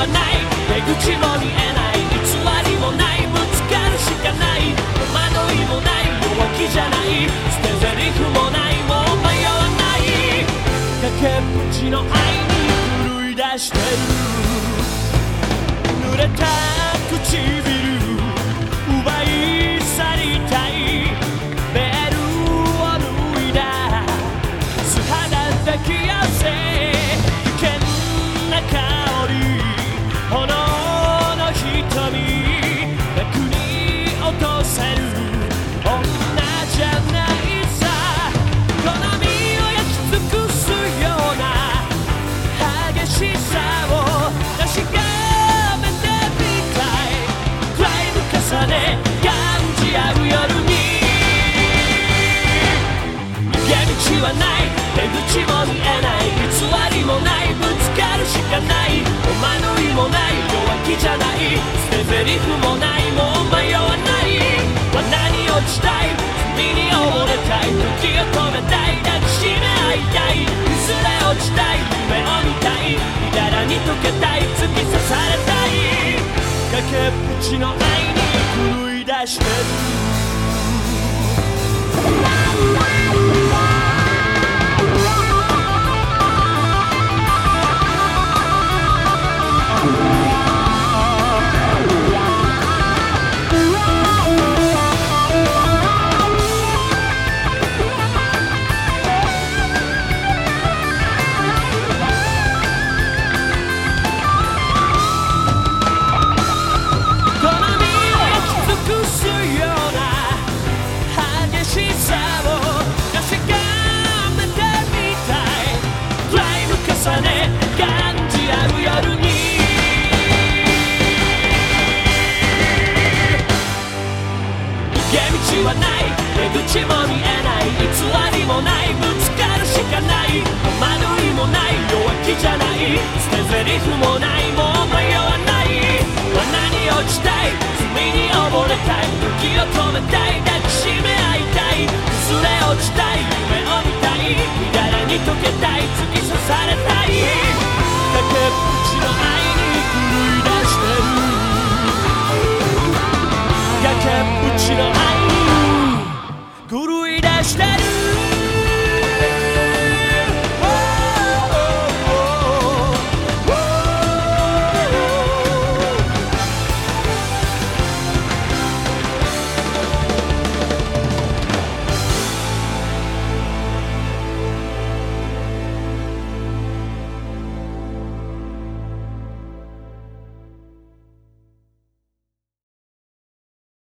はない。出口も見えない。偽りもないぶつかるしかない戸惑いもない。弱気じゃない捨て台詞もないもう迷わない。崖っぷちの愛に狂い出してる。濡れた唇。はない出口も見えない偽りもないぶつかるしかない戸惑いもない弱気じゃない捨て台詞もないもう迷わない罠に落ちたい罪に溺れたい時を止めたい抱きしめ合いたい崩れ落ちたい夢を見たいみだらに溶けたい突き刺されたい崖っぷちの愛に狂い出してる道はない出口も見えない偽りもないぶつかるしかない惑いもない弱気じゃない捨て台詞もないもう迷わない罠に落ちたい罪に溺れたい時を止めたい抱きしめ合いたい崩れ落ちたい夢を見たい乱れらに溶けたい突き刺されたい崖っぷちの愛に狂い出してる崖っぷちの愛 Stadt